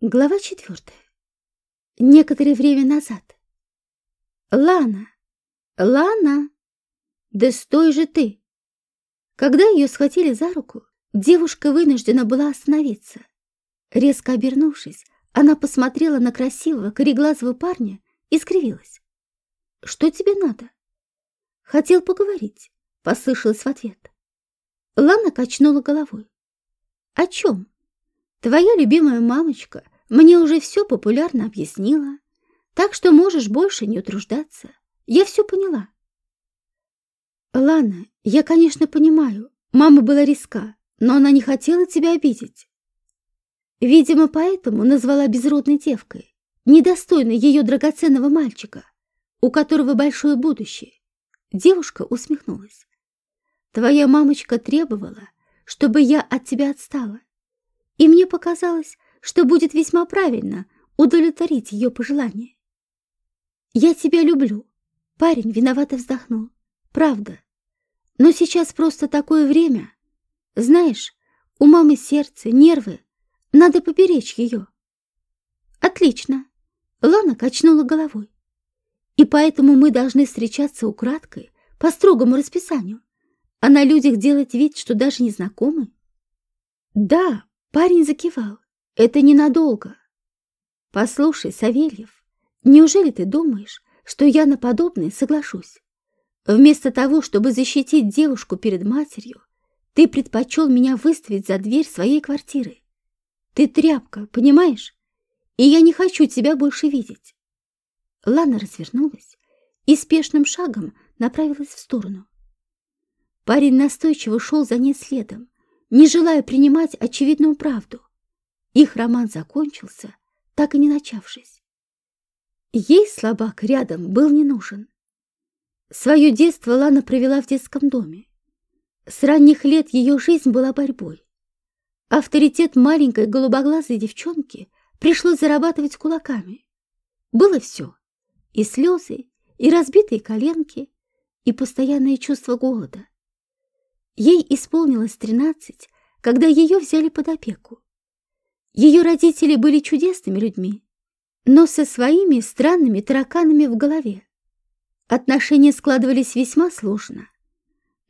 Глава четвертая. Некоторое время назад. Лана! Лана! Да стой же ты! Когда ее схватили за руку, девушка вынуждена была остановиться. Резко обернувшись, она посмотрела на красивого, кореглазого парня и скривилась. «Что тебе надо?» «Хотел поговорить», — послышалось в ответ. Лана качнула головой. «О чем?» Твоя любимая мамочка мне уже все популярно объяснила, так что можешь больше не утруждаться. Я все поняла. Лана, я, конечно, понимаю, мама была риска, но она не хотела тебя обидеть. Видимо, поэтому назвала безродной девкой, недостойной ее драгоценного мальчика, у которого большое будущее. Девушка усмехнулась. Твоя мамочка требовала, чтобы я от тебя отстала и мне показалось, что будет весьма правильно удовлетворить ее пожелание. «Я тебя люблю», — парень виновато вздохнул. «Правда. Но сейчас просто такое время. Знаешь, у мамы сердце, нервы. Надо поберечь ее». «Отлично», — Лана качнула головой. «И поэтому мы должны встречаться украдкой, по строгому расписанию, а на людях делать вид, что даже не знакомы?» «Да, Парень закивал. Это ненадолго. Послушай, Савельев, неужели ты думаешь, что я на подобное соглашусь? Вместо того, чтобы защитить девушку перед матерью, ты предпочел меня выставить за дверь своей квартиры. Ты тряпка, понимаешь? И я не хочу тебя больше видеть. Лана развернулась и спешным шагом направилась в сторону. Парень настойчиво шел за ней следом, не желая принимать очевидную правду. Их роман закончился, так и не начавшись. Ей слабак рядом был не нужен. Свое детство Лана провела в детском доме. С ранних лет ее жизнь была борьбой. Авторитет маленькой голубоглазой девчонки пришлось зарабатывать кулаками. Было все. И слезы, и разбитые коленки, и постоянное чувство голода. Ей исполнилось тринадцать, когда ее взяли под опеку. Ее родители были чудесными людьми, но со своими странными тараканами в голове. Отношения складывались весьма сложно.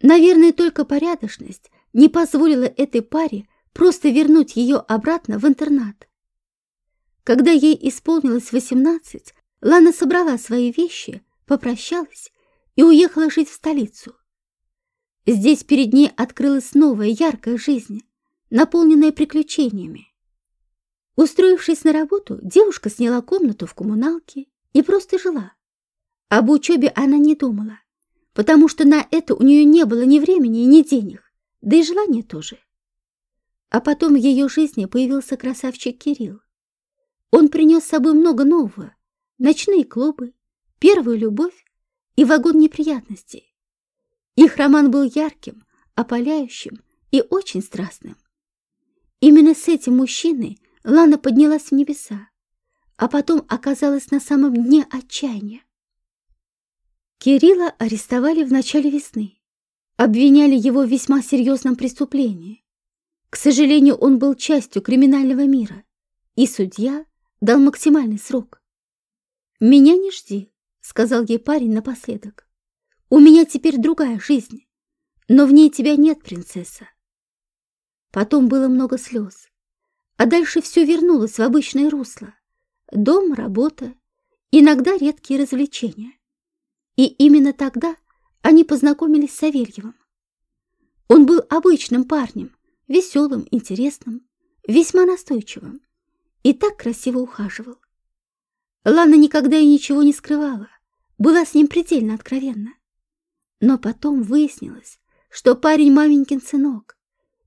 Наверное, только порядочность не позволила этой паре просто вернуть ее обратно в интернат. Когда ей исполнилось восемнадцать, Лана собрала свои вещи, попрощалась и уехала жить в столицу. Здесь перед ней открылась новая яркая жизнь, наполненная приключениями. Устроившись на работу, девушка сняла комнату в коммуналке и просто жила. Об учебе она не думала, потому что на это у нее не было ни времени, ни денег, да и желания тоже. А потом в ее жизни появился красавчик Кирилл. Он принес с собой много нового, ночные клубы, первую любовь и вагон неприятностей. Их роман был ярким, опаляющим и очень страстным. Именно с этим мужчиной Лана поднялась в небеса, а потом оказалась на самом дне отчаяния. Кирилла арестовали в начале весны. Обвиняли его в весьма серьезном преступлении. К сожалению, он был частью криминального мира, и судья дал максимальный срок. «Меня не жди», — сказал ей парень напоследок. У меня теперь другая жизнь, но в ней тебя нет, принцесса. Потом было много слез, а дальше все вернулось в обычное русло. Дом, работа, иногда редкие развлечения. И именно тогда они познакомились с Савельевым. Он был обычным парнем, веселым, интересным, весьма настойчивым и так красиво ухаживал. Лана никогда и ничего не скрывала, была с ним предельно откровенна. Но потом выяснилось, что парень маменькин сынок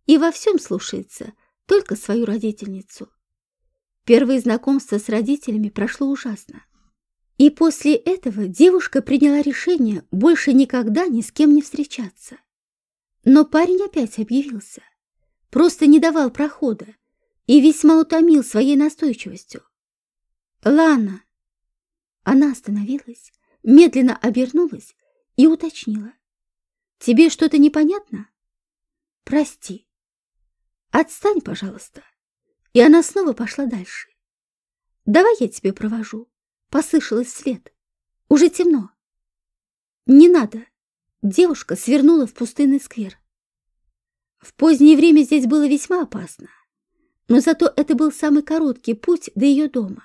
и во всем слушается только свою родительницу. Первое знакомство с родителями прошло ужасно. И после этого девушка приняла решение больше никогда ни с кем не встречаться. Но парень опять объявился, просто не давал прохода и весьма утомил своей настойчивостью. «Лана!» Она остановилась, медленно обернулась и уточнила. «Тебе что-то непонятно?» «Прости. Отстань, пожалуйста». И она снова пошла дальше, давай я тебе провожу», — послышалось вслед. «Уже темно». «Не надо», — девушка свернула в пустынный сквер. В позднее время здесь было весьма опасно, но зато это был самый короткий путь до ее дома.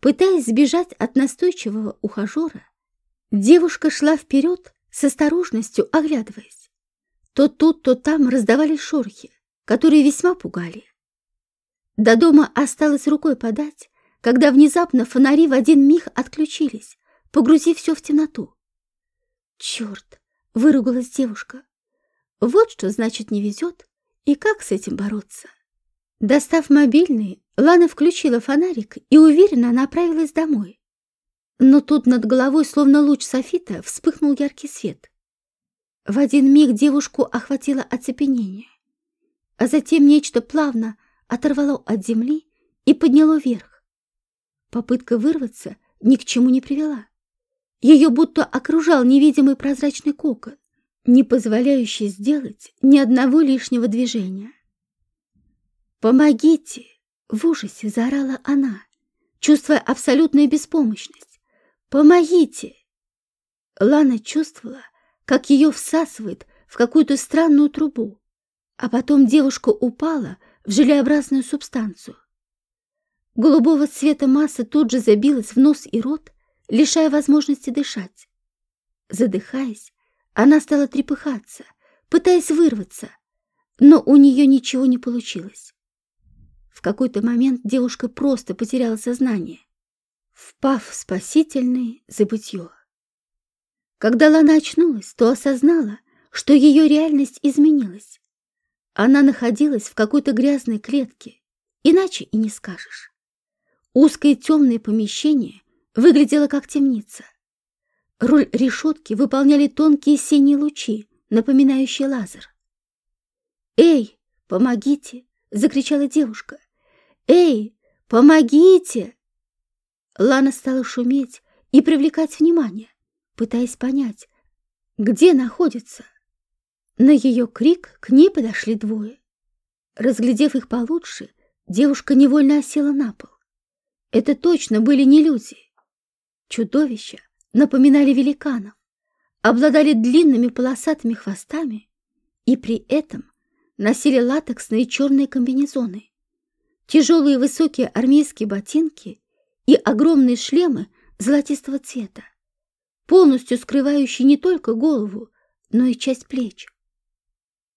Пытаясь сбежать от настойчивого ухажера, девушка шла вперед с осторожностью оглядываясь. То тут, то там раздавались шорохи, которые весьма пугали. До дома осталось рукой подать, когда внезапно фонари в один миг отключились, погрузив все в темноту. «Черт!» — выругалась девушка. «Вот что значит не везет, и как с этим бороться?» Достав мобильный, Лана включила фонарик и уверенно направилась домой. Но тут над головой, словно луч софита, вспыхнул яркий свет. В один миг девушку охватило оцепенение, а затем нечто плавно оторвало от земли и подняло вверх. Попытка вырваться ни к чему не привела. Ее будто окружал невидимый прозрачный кокон, не позволяющий сделать ни одного лишнего движения. «Помогите!» — в ужасе заорала она, чувствуя абсолютную беспомощность. Помогите!» Лана чувствовала, как ее всасывает в какую-то странную трубу, а потом девушка упала в желеобразную субстанцию. Голубого цвета масса тут же забилась в нос и рот, лишая возможности дышать. Задыхаясь, она стала трепыхаться, пытаясь вырваться, но у нее ничего не получилось. В какой-то момент девушка просто потеряла сознание впав в спасительное забытье. Когда Лана очнулась, то осознала, что ее реальность изменилась. Она находилась в какой-то грязной клетке, иначе и не скажешь. Узкое темное помещение выглядело как темница. Роль решетки выполняли тонкие синие лучи, напоминающие лазер. «Эй, помогите!» — закричала девушка. «Эй, помогите!» Лана стала шуметь и привлекать внимание, пытаясь понять, где находится. На ее крик к ней подошли двое. Разглядев их получше, девушка невольно осела на пол. Это точно были не люди. Чудовища напоминали великанов, обладали длинными полосатыми хвостами и при этом носили латексные черные комбинезоны, тяжелые высокие армейские ботинки и огромные шлемы золотистого цвета, полностью скрывающие не только голову, но и часть плеч.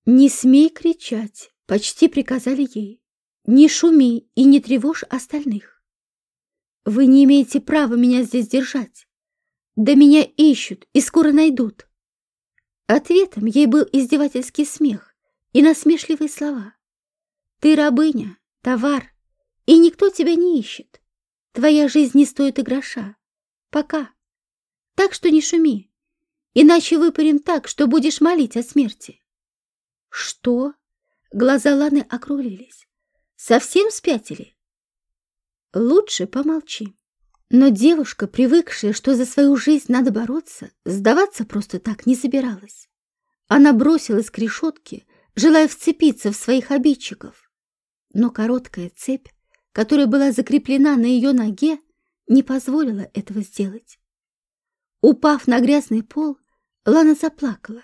«Не смей кричать!» — почти приказали ей. «Не шуми и не тревожь остальных. Вы не имеете права меня здесь держать. Да меня ищут и скоро найдут». Ответом ей был издевательский смех и насмешливые слова. «Ты рабыня, товар, и никто тебя не ищет. Твоя жизнь не стоит и гроша. Пока. Так что не шуми, иначе выпарим так, что будешь молить о смерти. Что? Глаза Ланы округлились. Совсем спятили? Лучше помолчи. Но девушка, привыкшая, что за свою жизнь надо бороться, сдаваться просто так не собиралась. Она бросилась к решетке, желая вцепиться в своих обидчиков. Но короткая цепь которая была закреплена на ее ноге, не позволила этого сделать. Упав на грязный пол, Лана заплакала,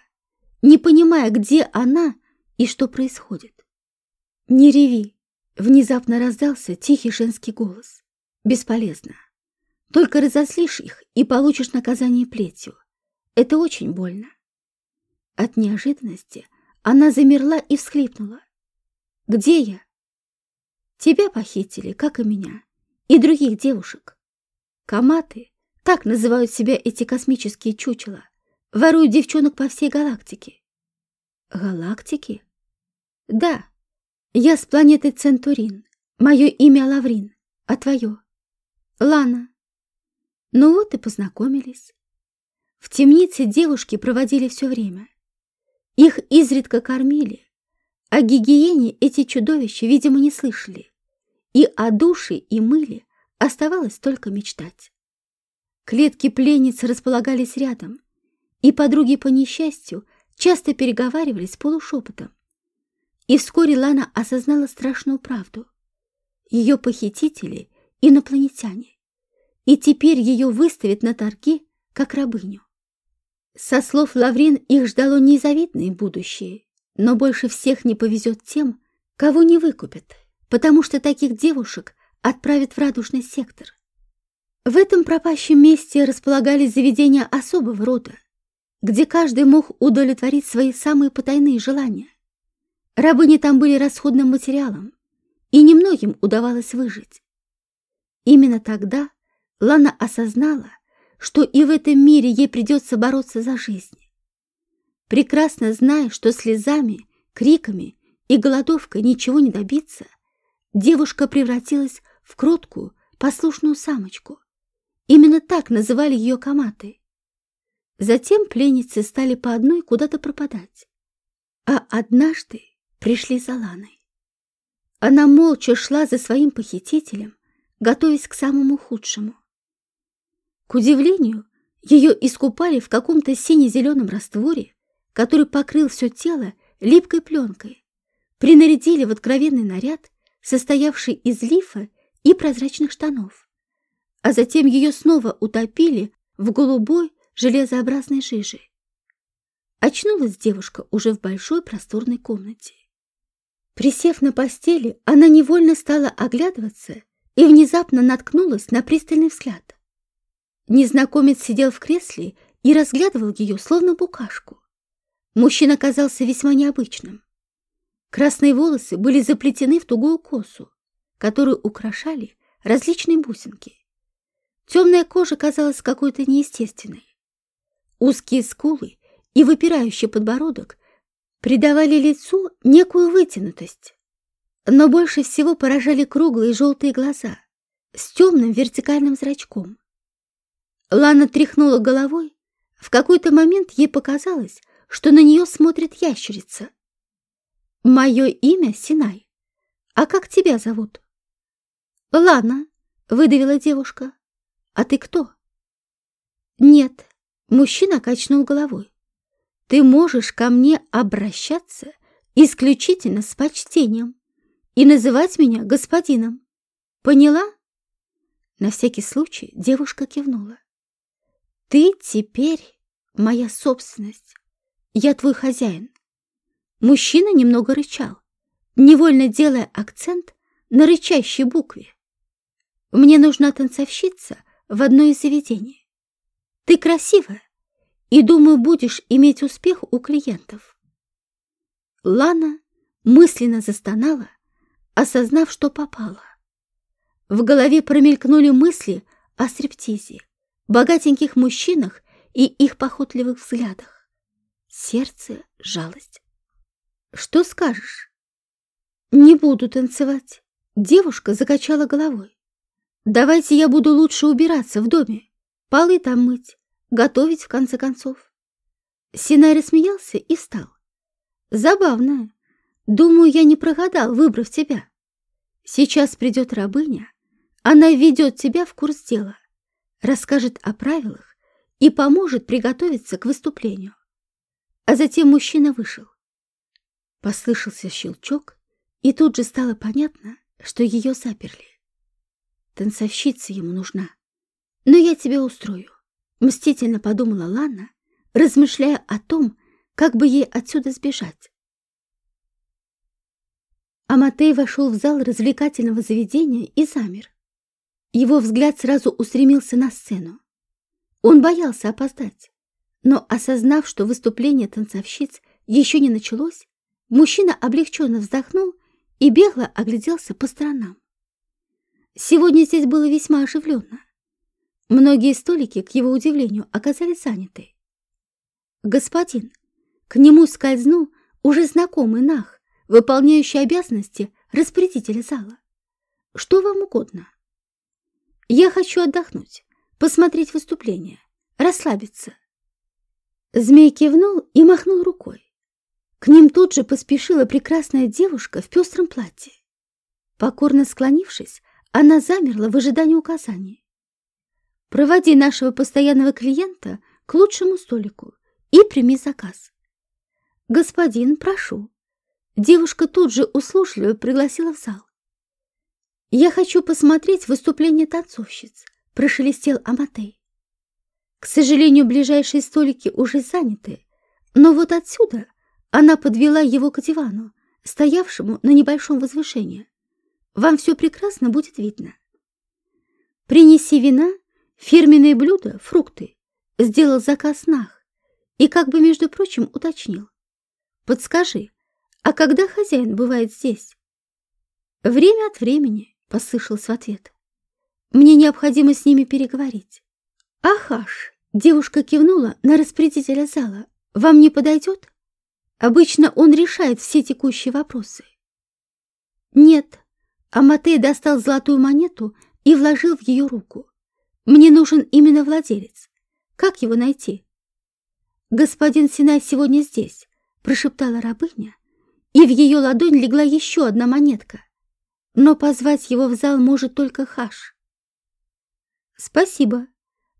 не понимая, где она и что происходит. «Не реви!» — внезапно раздался тихий женский голос. «Бесполезно. Только разослишь их и получишь наказание плетью. Это очень больно». От неожиданности она замерла и всхлипнула. «Где я?» Тебя похитили, как и меня, и других девушек. Каматы, так называют себя эти космические чучела, воруют девчонок по всей галактике. Галактики? Да, я с планеты Центурин. Мое имя Лаврин, а твое? Лана. Ну вот и познакомились. В темнице девушки проводили все время. Их изредка кормили. О гигиене эти чудовища, видимо, не слышали и о душе и мыле оставалось только мечтать. Клетки пленниц располагались рядом, и подруги по несчастью часто переговаривались полушепотом. И вскоре Лана осознала страшную правду. Ее похитители инопланетяне, и теперь ее выставят на торги, как рабыню. Со слов Лаврин их ждало незавидное будущее, но больше всех не повезет тем, кого не выкупят, потому что таких девушек отправят в радужный сектор. В этом пропащем месте располагались заведения особого рода, где каждый мог удовлетворить свои самые потайные желания. Рабыни там были расходным материалом, и немногим удавалось выжить. Именно тогда Лана осознала, что и в этом мире ей придется бороться за жизнь. Прекрасно зная, что слезами, криками и голодовкой ничего не добиться, девушка превратилась в кроткую, послушную самочку. Именно так называли ее коматы. Затем пленницы стали по одной куда-то пропадать. А однажды пришли за Ланой. Она молча шла за своим похитителем, готовясь к самому худшему. К удивлению, ее искупали в каком-то сине-зеленом растворе, который покрыл все тело липкой пленкой, принарядили в откровенный наряд, состоявший из лифа и прозрачных штанов, а затем ее снова утопили в голубой железообразной жиже. Очнулась девушка уже в большой просторной комнате. Присев на постели, она невольно стала оглядываться и внезапно наткнулась на пристальный взгляд. Незнакомец сидел в кресле и разглядывал ее, словно букашку. Мужчина казался весьма необычным. Красные волосы были заплетены в тугую косу, которую украшали различные бусинки. Темная кожа казалась какой-то неестественной. Узкие скулы и выпирающий подбородок придавали лицу некую вытянутость, но больше всего поражали круглые желтые глаза с темным вертикальным зрачком. Лана тряхнула головой. В какой-то момент ей показалось, что на нее смотрит ящерица. «Мое имя Синай. А как тебя зовут?» «Лана», — выдавила девушка. «А ты кто?» «Нет», — мужчина качнул головой. «Ты можешь ко мне обращаться исключительно с почтением и называть меня господином. Поняла?» На всякий случай девушка кивнула. Ты теперь моя собственность. Я твой хозяин. Мужчина немного рычал, невольно делая акцент на рычащей букве. Мне нужна танцовщица в одно из заведений. Ты красивая и, думаю, будешь иметь успех у клиентов. Лана мысленно застонала, осознав, что попала. В голове промелькнули мысли о стриптизе богатеньких мужчинах и их похотливых взглядах. Сердце — жалость. Что скажешь? Не буду танцевать. Девушка закачала головой. Давайте я буду лучше убираться в доме, полы там мыть, готовить в конце концов. Синай рассмеялся и встал. Забавно. Думаю, я не прогадал, выбрав тебя. Сейчас придет рабыня, она введет тебя в курс дела расскажет о правилах и поможет приготовиться к выступлению. А затем мужчина вышел. Послышался щелчок, и тут же стало понятно, что ее заперли. Танцовщица ему нужна. Но я тебя устрою, мстительно подумала Лана, размышляя о том, как бы ей отсюда сбежать. Аматей вошел в зал развлекательного заведения и замер. Его взгляд сразу устремился на сцену. Он боялся опоздать, но, осознав, что выступление танцовщиц еще не началось, мужчина облегченно вздохнул и бегло огляделся по сторонам. Сегодня здесь было весьма оживленно. Многие столики, к его удивлению, оказались заняты. Господин, к нему скользнул уже знакомый Нах, выполняющий обязанности распорядителя зала. Что вам угодно? Я хочу отдохнуть, посмотреть выступление, расслабиться. Змей кивнул и махнул рукой. К ним тут же поспешила прекрасная девушка в пестром платье. Покорно склонившись, она замерла в ожидании указаний. «Проводи нашего постоянного клиента к лучшему столику и прими заказ». «Господин, прошу». Девушка тут же услужливо пригласила в зал. «Я хочу посмотреть выступление танцовщиц», — прошелестел Аматей. «К сожалению, ближайшие столики уже заняты, но вот отсюда она подвела его к дивану, стоявшему на небольшом возвышении. Вам все прекрасно будет видно. Принеси вина, фирменные блюда, фрукты. Сделал заказ Нах и как бы, между прочим, уточнил. Подскажи, а когда хозяин бывает здесь? Время от времени, послышался в ответ. Мне необходимо с ними переговорить. Ахаш, девушка кивнула на распорядителя зала. Вам не подойдет? Обычно он решает все текущие вопросы. Нет. Аматей достал золотую монету и вложил в ее руку. Мне нужен именно владелец. Как его найти? Господин Синай сегодня здесь, прошептала рабыня, и в ее ладонь легла еще одна монетка. Но позвать его в зал может только Хаш. Спасибо.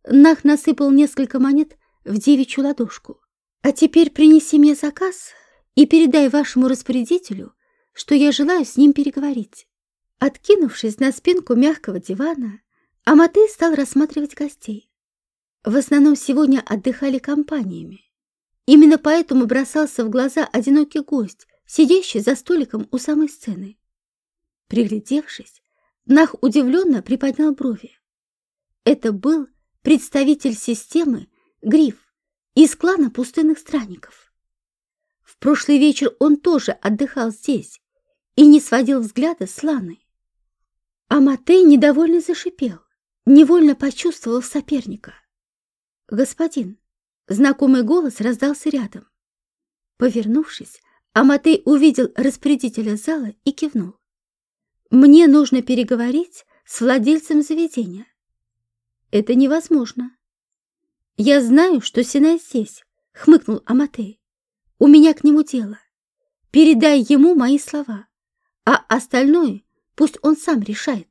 Нах насыпал несколько монет в девичью ладошку. А теперь принеси мне заказ и передай вашему распорядителю, что я желаю с ним переговорить. Откинувшись на спинку мягкого дивана, Аматей стал рассматривать гостей. В основном сегодня отдыхали компаниями. Именно поэтому бросался в глаза одинокий гость, сидящий за столиком у самой сцены. Приглядевшись, Нах удивленно приподнял брови. Это был представитель системы Гриф, из клана пустынных странников. В прошлый вечер он тоже отдыхал здесь и не сводил взгляда с Ланой. А Матей недовольно зашипел, невольно почувствовав соперника. «Господин!» — знакомый голос раздался рядом. Повернувшись, Аматей увидел распорядителя зала и кивнул. «Мне нужно переговорить с владельцем заведения». «Это невозможно», «Я знаю, что Синай здесь», — хмыкнул Аматей. «У меня к нему дело. Передай ему мои слова, а остальное пусть он сам решает».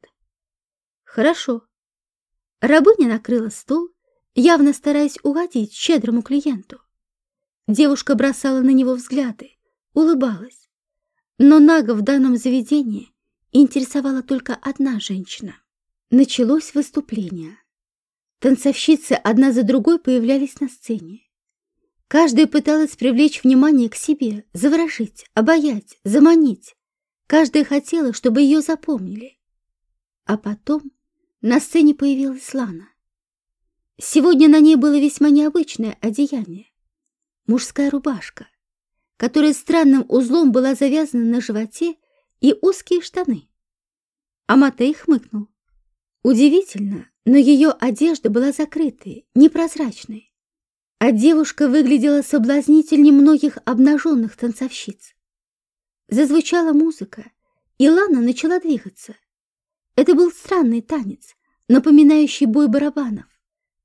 «Хорошо». Рабыня накрыла стол, явно стараясь угодить щедрому клиенту. Девушка бросала на него взгляды, улыбалась. Но Нага в данном заведении интересовала только одна женщина. Началось выступление. Танцовщицы одна за другой появлялись на сцене. Каждая пыталась привлечь внимание к себе, заворожить, обаять, заманить. Каждая хотела, чтобы ее запомнили. А потом на сцене появилась Лана. Сегодня на ней было весьма необычное одеяние. Мужская рубашка, которая странным узлом была завязана на животе и узкие штаны. Аматей хмыкнул. Удивительно, но ее одежда была закрытой, непрозрачной, а девушка выглядела соблазнительнее многих обнаженных танцовщиц. Зазвучала музыка, и Лана начала двигаться. Это был странный танец, напоминающий бой барабанов,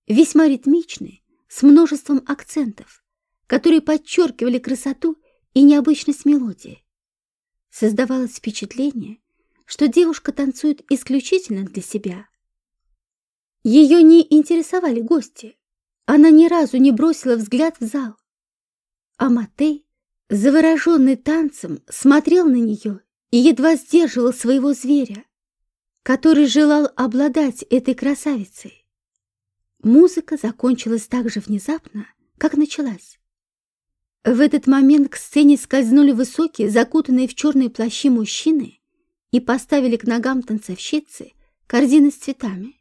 весьма ритмичный, с множеством акцентов, которые подчеркивали красоту и необычность мелодии. Создавалось впечатление, что девушка танцует исключительно для себя, ее не интересовали гости. Она ни разу не бросила взгляд в зал. А Матей, завороженный танцем, смотрел на нее и едва сдерживал своего зверя, который желал обладать этой красавицей. Музыка закончилась так же внезапно, как началась. В этот момент к сцене скользнули высокие, закутанные в черные плащи мужчины и поставили к ногам танцовщицы корзины с цветами.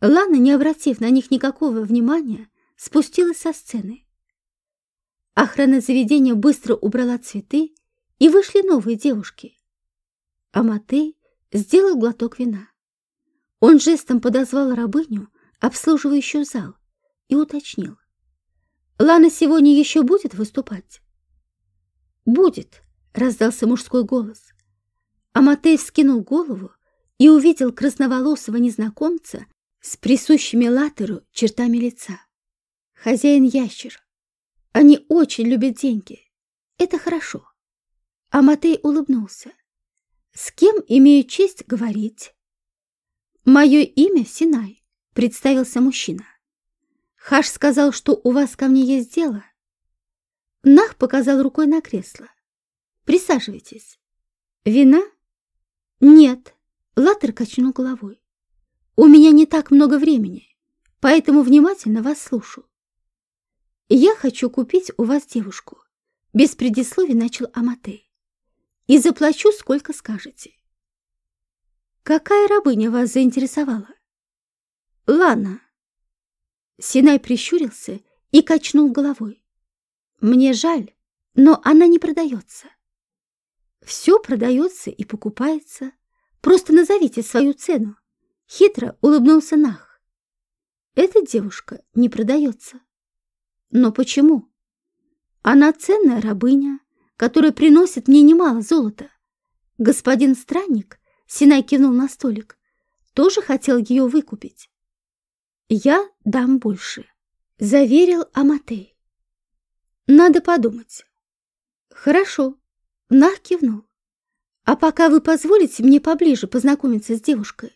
Лана, не обратив на них никакого внимания, спустилась со сцены. Охрана заведения быстро убрала цветы, и вышли новые девушки. А сделал глоток вина. Он жестом подозвал рабыню, обслуживающую зал, и уточнил. «Лана сегодня еще будет выступать?» «Будет», — раздался мужской голос. А Матей вскинул голову и увидел красноволосого незнакомца с присущими Латеру чертами лица. Хозяин ящер. Они очень любят деньги. Это хорошо. А Матей улыбнулся. С кем имею честь говорить? Мое имя Синай, представился мужчина. Хаш сказал, что у вас ко мне есть дело. Нах показал рукой на кресло. Присаживайтесь. Вина? Нет, Латтер качнул головой. «У меня не так много времени, поэтому внимательно вас слушаю. Я хочу купить у вас девушку. Без предисловий начал Аматей. И заплачу, сколько скажете. Какая рабыня вас заинтересовала? Лана. Синай прищурился и качнул головой. Мне жаль, но она не продается. Все продается и покупается. Просто назовите свою цену. Хитро улыбнулся Нах. Эта девушка не продается. Но почему? Она ценная рабыня, которая приносит мне немало золота. Господин странник, Синай кивнул на столик, тоже хотел ее выкупить. Я дам больше, заверил Аматей. Надо подумать. Хорошо, Нах кивнул. А пока вы позволите мне поближе познакомиться с девушкой.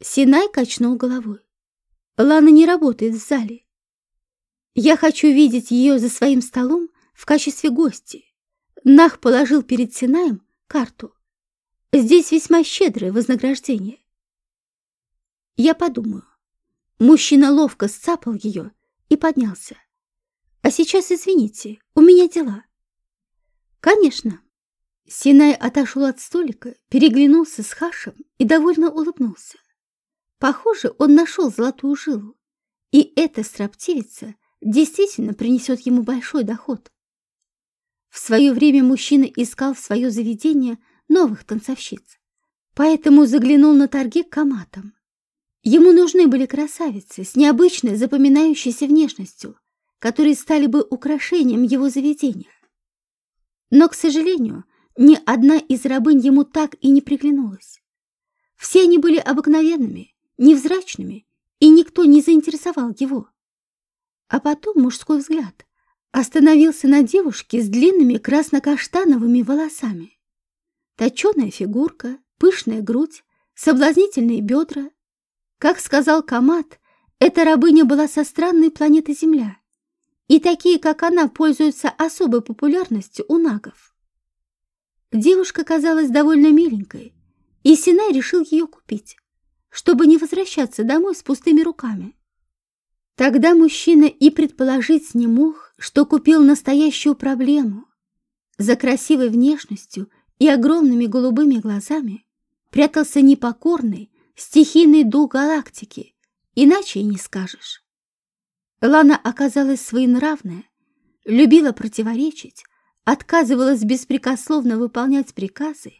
Синай качнул головой. Лана не работает в зале. Я хочу видеть ее за своим столом в качестве гости. Нах положил перед Синаем карту. Здесь весьма щедрое вознаграждение. Я подумаю. Мужчина ловко сцапал ее и поднялся. А сейчас, извините, у меня дела. Конечно. Синай отошел от столика, переглянулся с Хашем и довольно улыбнулся. Похоже, он нашел золотую жилу. И эта строптивица — действительно принесет ему большой доход. В свое время мужчина искал в свое заведение новых танцовщиц, поэтому заглянул на торги к коматам. Ему нужны были красавицы с необычной запоминающейся внешностью, которые стали бы украшением его заведения. Но, к сожалению, ни одна из рабынь ему так и не приглянулась. Все они были обыкновенными, невзрачными, и никто не заинтересовал его. А потом мужской взгляд остановился на девушке с длинными красно-каштановыми волосами. Точеная фигурка, пышная грудь, соблазнительные бедра. Как сказал Камат, эта рабыня была со странной планеты Земля, и такие, как она, пользуются особой популярностью у нагов. Девушка казалась довольно миленькой, и Синай решил ее купить, чтобы не возвращаться домой с пустыми руками. Тогда мужчина и предположить не мог, что купил настоящую проблему. За красивой внешностью и огромными голубыми глазами прятался непокорный, стихийный дух галактики, иначе и не скажешь. Лана оказалась своенравная, любила противоречить, отказывалась беспрекословно выполнять приказы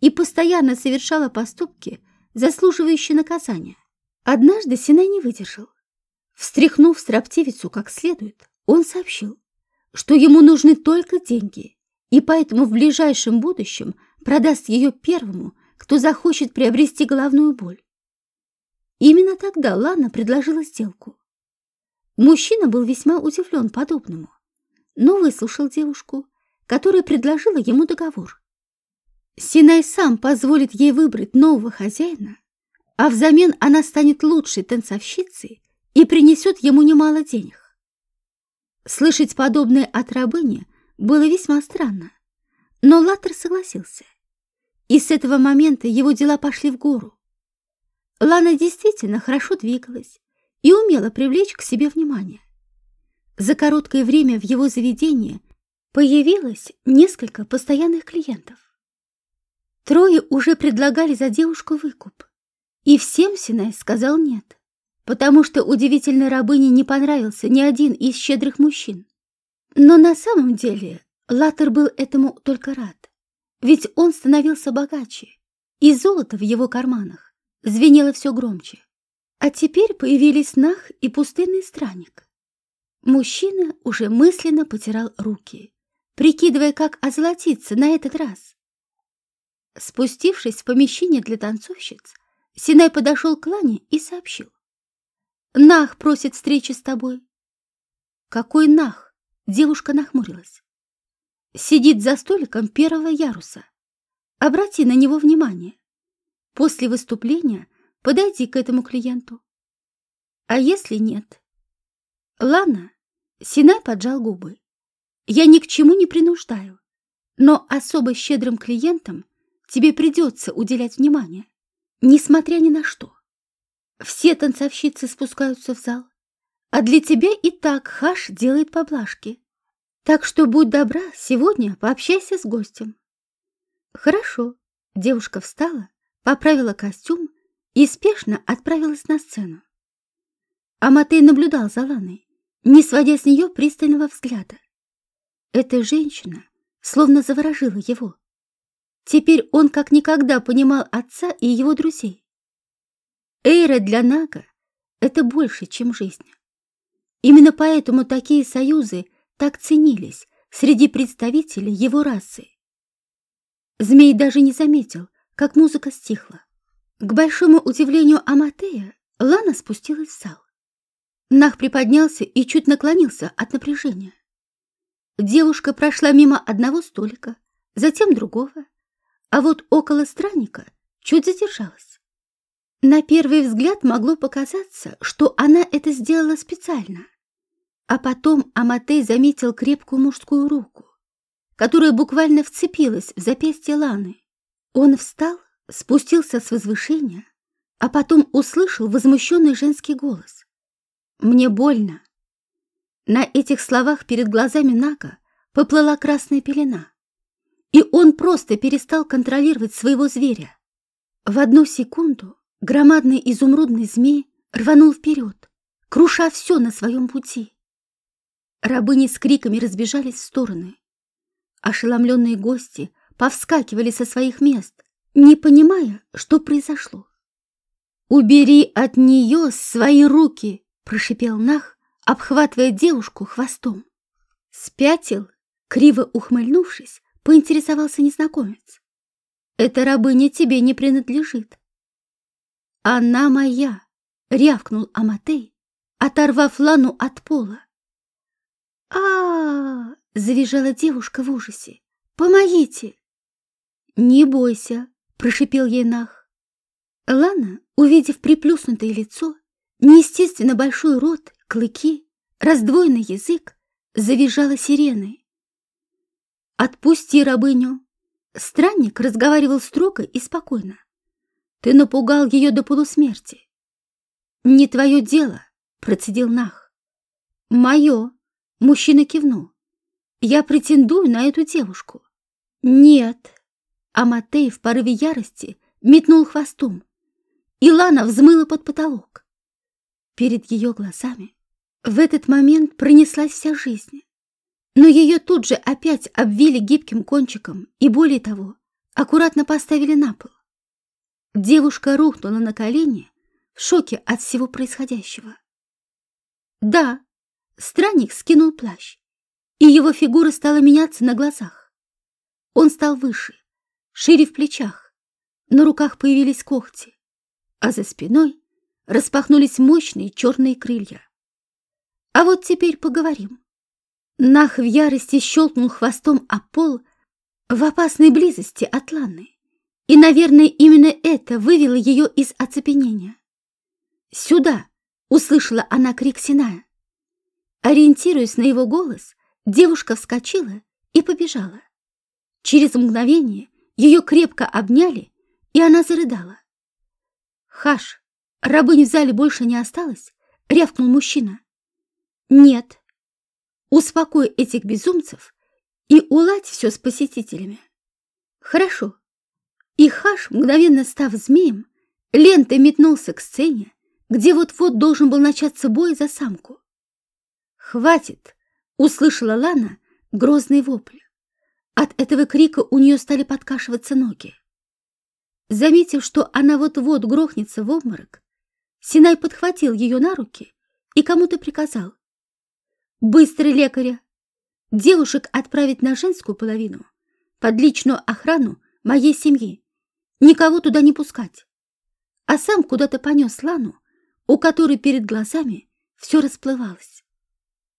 и постоянно совершала поступки, заслуживающие наказания. Однажды Синай не выдержал Встряхнув строптивицу как следует, он сообщил, что ему нужны только деньги, и поэтому в ближайшем будущем продаст ее первому, кто захочет приобрести головную боль. Именно тогда Лана предложила сделку. Мужчина был весьма удивлен подобному, но выслушал девушку, которая предложила ему договор. Синай сам позволит ей выбрать нового хозяина, а взамен она станет лучшей танцовщицей и принесет ему немало денег. Слышать подобное от рабыни было весьма странно, но Латтер согласился. И с этого момента его дела пошли в гору. Лана действительно хорошо двигалась и умела привлечь к себе внимание. За короткое время в его заведении появилось несколько постоянных клиентов. Трое уже предлагали за девушку выкуп, и всем Синай сказал нет потому что удивительной рабыне не понравился ни один из щедрых мужчин. Но на самом деле Латер был этому только рад, ведь он становился богаче, и золото в его карманах звенело все громче. А теперь появились Нах и пустынный странник. Мужчина уже мысленно потирал руки, прикидывая, как озолотиться на этот раз. Спустившись в помещение для танцовщиц, Синай подошел к Лане и сообщил. Нах просит встречи с тобой. Какой Нах? Девушка нахмурилась. Сидит за столиком первого яруса. Обрати на него внимание. После выступления подойди к этому клиенту. А если нет? Лана, Синай поджал губы. Я ни к чему не принуждаю, но особо щедрым клиентам тебе придется уделять внимание. несмотря ни на что. Все танцовщицы спускаются в зал, а для тебя и так Хаш делает поблажки. Так что будь добра, сегодня пообщайся с гостем. Хорошо. Девушка встала, поправила костюм и спешно отправилась на сцену. Аматей наблюдал за Ланой, не сводя с нее пристального взгляда. Эта женщина словно заворожила его. Теперь он как никогда понимал отца и его друзей. Эйра для Нага — это больше, чем жизнь. Именно поэтому такие союзы так ценились среди представителей его расы. Змей даже не заметил, как музыка стихла. К большому удивлению Аматея, Лана спустилась в зал. Нах приподнялся и чуть наклонился от напряжения. Девушка прошла мимо одного столика, затем другого, а вот около странника чуть задержалась. На первый взгляд могло показаться, что она это сделала специально. А потом Аматей заметил крепкую мужскую руку, которая буквально вцепилась в запястье Ланы. Он встал, спустился с возвышения, а потом услышал возмущенный женский голос. «Мне больно». На этих словах перед глазами Нака поплыла красная пелена, и он просто перестал контролировать своего зверя. В одну секунду громадный изумрудный змей рванул вперед, круша все на своем пути. Рабыни с криками разбежались в стороны. Ошеломленные гости повскакивали со своих мест, не понимая, что произошло. «Убери от нее свои руки!» — прошипел Нах, обхватывая девушку хвостом. «Спятил?» — криво ухмыльнувшись, поинтересовался незнакомец. «Эта рабыня тебе не принадлежит». «Она моя!» — рявкнул Аматей, оторвав Лану от пола а, -а, -а завизжала девушка в ужасе. «Помогите!» «Не бойся!» — прошипел ей Нах. Лана, увидев приплюснутое лицо, неестественно большой рот, клыки, раздвоенный язык, завизжала сиреной. «Отпусти рабыню!» Странник разговаривал строго и спокойно. «Ты напугал ее до полусмерти!» «Не твое дело!» — процедил Нах. «Мое!» Мужчина кивнул. «Я претендую на эту девушку». «Нет». Аматей в порыве ярости метнул хвостом. и Лана взмыла под потолок. Перед ее глазами в этот момент пронеслась вся жизнь. Но ее тут же опять обвили гибким кончиком и, более того, аккуратно поставили на пол. Девушка рухнула на колени в шоке от всего происходящего. Да, Странник скинул плащ, и его фигура стала меняться на глазах. Он стал выше, шире в плечах, на руках появились когти, а за спиной распахнулись мощные черные крылья. А вот теперь поговорим. Нах в ярости щелкнул хвостом о пол в опасной близости от Ланы. И, наверное, именно это вывело ее из оцепенения. «Сюда!» — услышала она крик Синая. Ориентируясь на его голос, девушка вскочила и побежала. Через мгновение ее крепко обняли, и она зарыдала. «Хаш, рабынь в зале больше не осталось?» — рявкнул мужчина. «Нет. Успокой этих безумцев и уладь все с посетителями». «Хорошо». И Хаш, мгновенно став змеем, лентой метнулся к сцене, где вот-вот должен был начаться бой за самку. «Хватит!» — услышала Лана грозный вопль. От этого крика у нее стали подкашиваться ноги. Заметив, что она вот-вот грохнется в обморок, Синай подхватил ее на руки и кому-то приказал. «Быстро лекаря! Девушек отправить на женскую половину, под личную охрану моей семьи, никого туда не пускать!» А сам куда-то понес Лану, у которой перед глазами все расплывалось.